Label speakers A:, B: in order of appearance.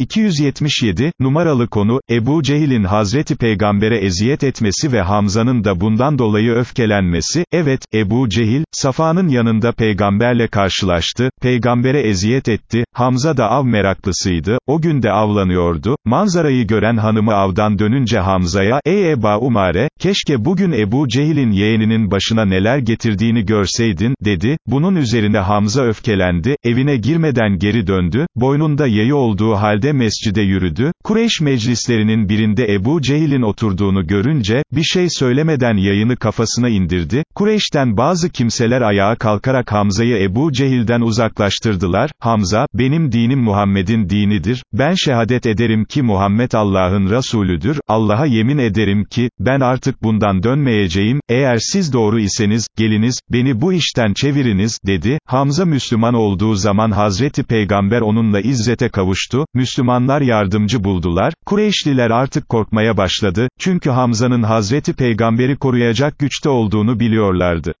A: 277, numaralı konu, Ebu Cehil'in Hazreti Peygamber'e eziyet etmesi ve Hamza'nın da bundan dolayı öfkelenmesi, evet, Ebu Cehil, Safa'nın yanında peygamberle karşılaştı, peygambere eziyet etti, Hamza da av meraklısıydı, o gün de avlanıyordu, manzarayı gören hanımı avdan dönünce Hamza'ya, ey Eba Umare, keşke bugün Ebu Cehil'in yeğeninin başına neler getirdiğini görseydin, dedi, bunun üzerine Hamza öfkelendi, evine girmeden geri döndü, boynunda yayı olduğu halde mescide yürüdü, Kureyş meclislerinin birinde Ebu Cehil'in oturduğunu görünce, bir şey söylemeden yayını kafasına indirdi, Kureyş'ten bazı kimseler ayağa kalkarak Hamza'yı Ebu Cehil'den uzaklaştırdılar, Hamza, benim dinim Muhammed'in dinidir, ben şehadet ederim ki Muhammed Allah'ın Resulüdür, Allah'a yemin ederim ki, ben artık bundan dönmeyeceğim, eğer siz doğru iseniz, geliniz, beni bu işten çeviriniz, dedi, Hamza Müslüman olduğu zaman Hazreti Peygamber onunla izzete kavuştu, Müslümanlar yardımcı buldular, Kureyşliler artık korkmaya başladı, çünkü Hamza'nın Hazreti Peygamberi koruyacak güçte olduğunu biliyorlardı.